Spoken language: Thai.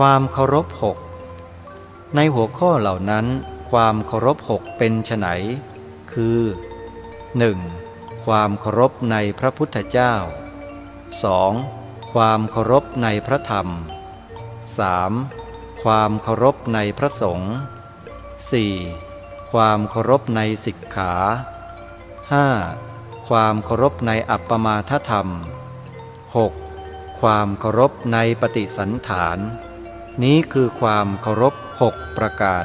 ความเคารพหกในหัวข้อเหล่านั้นความเคารพหกเป็นไนคือ 1. ความเคารพในพระพุทธเจ้า 2. ความเคารพในพระธรรม 3. ความเคารพในพระสงฆ์ 4. ความเคารพในสิกขา 5. ความเคารพในอัปปมาทธรรม 6. ความเคารพในปฏิสันฐาน นี้คือความเคารพหกประการ